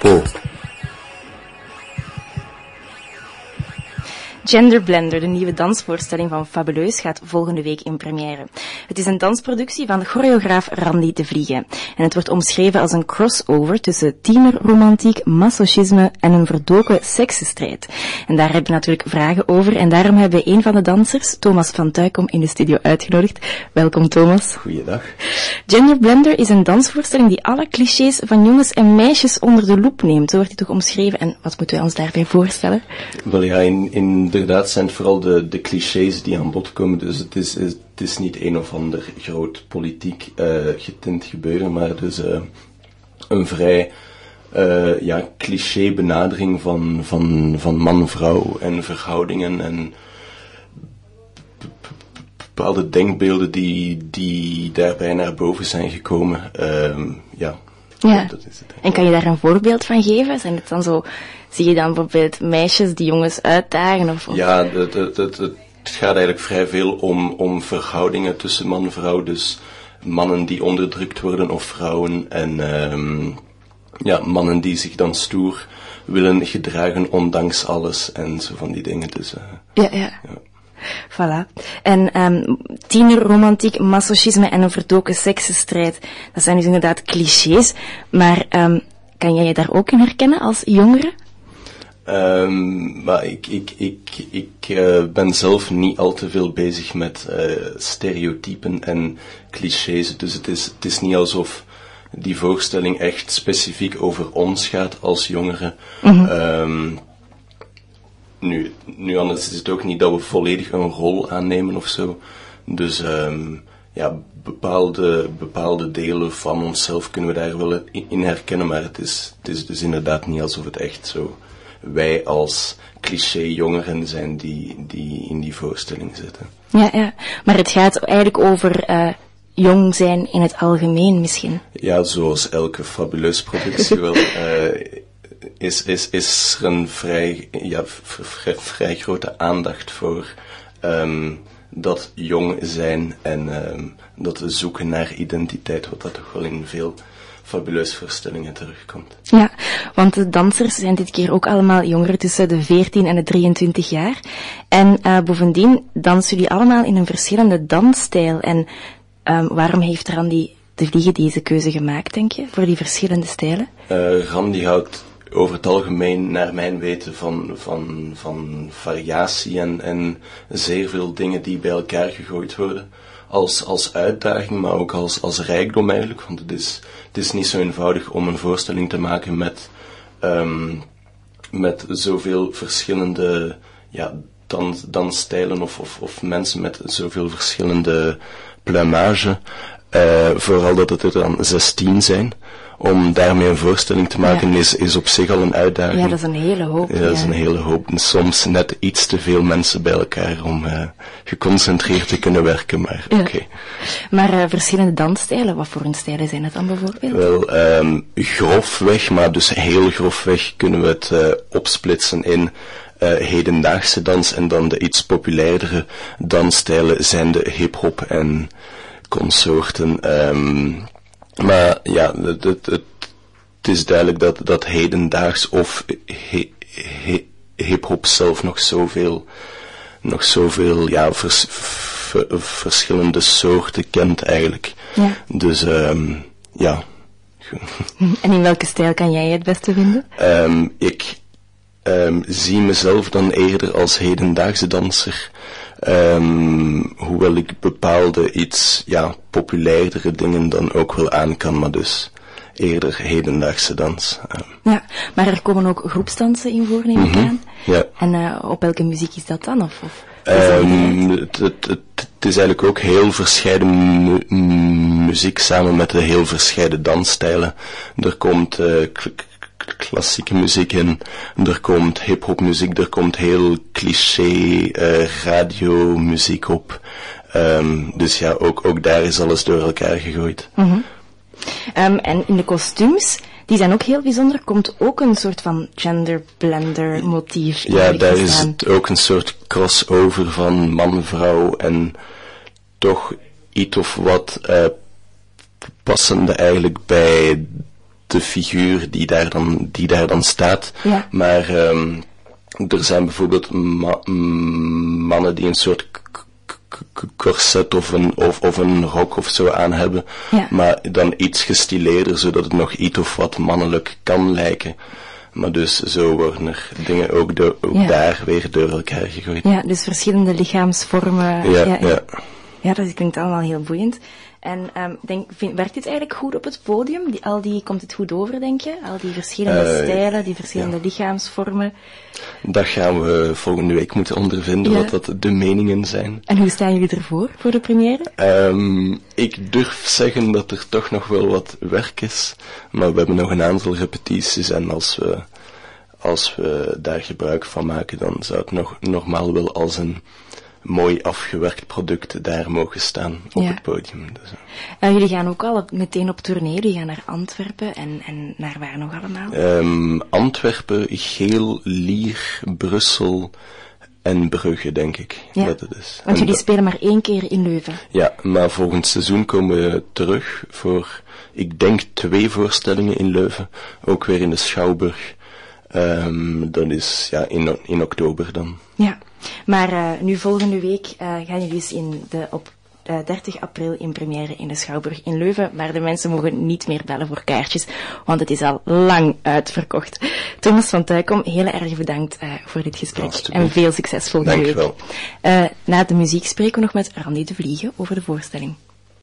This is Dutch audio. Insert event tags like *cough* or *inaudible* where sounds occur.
cuerpo Gender Blender, de nieuwe dansvoorstelling van Fabuleus, gaat volgende week in première. Het is een dansproductie van choreograaf Randy de Vliegen. En het wordt omschreven als een crossover tussen tienerromantiek, masochisme en een verdoken seksenstrijd. En daar hebben we natuurlijk vragen over. En daarom hebben we een van de dansers, Thomas van Tuikom, in de studio uitgenodigd. Welkom Thomas. Goeiedag. Gender Blender is een dansvoorstelling die alle clichés van jongens en meisjes onder de loep neemt. Zo wordt die toch omschreven. En wat moeten wij ons daarbij voorstellen? Wel ja, in, inderdaad zijn vooral de, de clichés die aan bod komen. Dus het is, het is niet een of ander groot politiek uh, getint gebeuren, maar dus uh, een vrij uh, ja, cliché benadering van, van, van man-vrouw en verhoudingen en bepaalde denkbeelden die, die daarbij naar boven zijn gekomen. Uh, ja, ja. Dat is het. En kan je daar een voorbeeld van geven? Zijn het dan zo, zie je dan bijvoorbeeld meisjes die jongens uitdagen? Of, of? Ja, het, het, het, het gaat eigenlijk vrij veel om, om verhoudingen tussen man en vrouw. Dus mannen die onderdrukt worden of vrouwen. En um, ja, mannen die zich dan stoer willen gedragen ondanks alles en zo van die dingen. Dus, uh, ja, ja. ja. Voilà. En um, tienerromantiek, masochisme en een verdoken seksenstrijd, dat zijn dus inderdaad clichés. Maar um, kan jij je daar ook in herkennen als jongere? Um, maar ik, ik, ik, ik uh, ben zelf niet al te veel bezig met uh, stereotypen en clichés. Dus het is, het is niet alsof die voorstelling echt specifiek over ons gaat als jongeren. Mm -hmm. um, nu, nu anders is het ook niet dat we volledig een rol aannemen of zo. Dus um, ja, bepaalde, bepaalde delen van onszelf kunnen we daar wel in herkennen, maar het is, het is dus inderdaad niet alsof het echt zo wij als cliché jongeren zijn die, die in die voorstelling zitten. Ja, ja, maar het gaat eigenlijk over uh, jong zijn in het algemeen misschien. Ja, zoals elke fabuleus productie wel. Uh, is, is, is er een vrij, ja, vrij, vrij grote aandacht voor um, dat jong zijn en um, dat zoeken naar identiteit, wat dat toch wel in veel fabuleuze voorstellingen terugkomt. Ja, want de dansers zijn dit keer ook allemaal jongeren tussen de 14 en de 23 jaar. En uh, bovendien dansen jullie allemaal in een verschillende dansstijl. En um, waarom heeft Randy de Vliegen deze keuze gemaakt, denk je, voor die verschillende stijlen? Uh, Randy houdt over het algemeen, naar mijn weten, van, van, van variatie en, en zeer veel dingen die bij elkaar gegooid worden. Als, als uitdaging, maar ook als, als rijkdom eigenlijk. Want het is, het is niet zo eenvoudig om een voorstelling te maken met, um, met zoveel verschillende ja, dan, dansstijlen of, of, of mensen met zoveel verschillende pluimage. Uh, vooral dat het er dan 16 zijn om daarmee een voorstelling te maken ja. is, is op zich al een uitdaging. Ja, dat is een hele hoop. Ja, dat is een hele hoop. En soms net iets te veel mensen bij elkaar om uh, geconcentreerd te kunnen werken, maar ja. oké. Okay. Maar uh, verschillende dansstijlen, wat voor een stijlen zijn het dan bijvoorbeeld? Wel, um, grofweg, maar dus heel grofweg kunnen we het opsplitsen in uh, hedendaagse dans en dan de iets populairdere dansstijlen zijn de hip-hop en consorten. Um, maar ja, het, het, het, is duidelijk dat, dat hedendaags of he, he, hip-hop zelf nog zoveel, nog zoveel ja, vers, ver, verschillende soorten kent eigenlijk. Ja. Dus um, ja. *laughs* En in welke stijl kan jij het beste vinden? Um, ik um, zie mezelf dan eerder als hedendaagse danser. Um, hoewel ik bepaalde iets ja, populairdere dingen dan ook wel aan kan, maar dus eerder hedendaagse dans. Um. Ja, maar er komen ook groepsdansen in voor, neem ik Mhm, aan. Ja. En uh, op welke muziek is dat dan? Of, of Um, het, het, het, het is eigenlijk ook heel verscheiden mu muziek samen met de heel verscheiden dansstijlen. Er komt uh, klassieke muziek in, er komt hip-hop muziek, er komt heel cliché uh, radiomuziek op. Um, dus ja, ook, ook daar is alles door elkaar gegooid. Mm -hmm. um, en in de kostuums, die zijn ook heel bijzonder, komt ook een soort van gender blender motief in. Ja, daar is het ook een soort crossover van man-vrouw en toch iets of wat uh, passende eigenlijk bij de figuur die daar dan, die daar dan staat. Ja. Maar ehm, er zijn bijvoorbeeld ma- mannen die een soort corset of een, of, of een rok of zo aan hebben. Ja. Maar dan iets gestileerder, zodat het nog iets of wat mannelijk kan lijken. Maar dus zo worden er dingen ook, Ja. daar weer door elkaar gegooid. Ja, dus verschillende lichaamsvormen. Ja, ja. Ja, dat klinkt allemaal heel boeiend. En ehm, denk, vind, werkt dit eigenlijk goed op het podium? Die, al die, komt het goed over, denk je? Al die verschillende Eh, stijlen, die verschillende lichaamsvormen. Dat gaan we volgende week moeten ondervinden, Ja. wat dat de meningen zijn. En hoe staan jullie ervoor, voor de première? Ehm, ik durf zeggen dat er toch nog wel wat werk is, maar we hebben nog een aantal repetities en als we, als we daar gebruik van maken, dan zou het nog, normaal wel als een mooi afgewerkt product daar mogen staan op Ja. het podium. Dus, Eh, jullie gaan ook al meteen op tournee. Jullie gaan naar Antwerpen en, en naar waar nog allemaal? ehm, Antwerpen, Geel, Lier, Brussel en Brugge, denk ik. Ja. Dat het is. Want En jullie spelen maar één keer in Leuven. Ja, maar volgend seizoen komen we terug voor, ik denk, twee voorstellingen in Leuven. Ook weer in de Schouwburg. Ehm, dat is ja, in, in oktober dan. Ja, maar eh, nu volgende week eh, gaan jullie dus in de, op eh, 30 april in première in de Schouwburg in Leuven. Maar de mensen mogen niet meer bellen voor kaartjes, want het is al lang uitverkocht. Thomas van Tuikom, heel erg bedankt eh, voor dit gesprek. En veel succes volgende Dank week. wel. Eh, na de muziek spreken we nog met Randy de Vliegen over de voorstelling.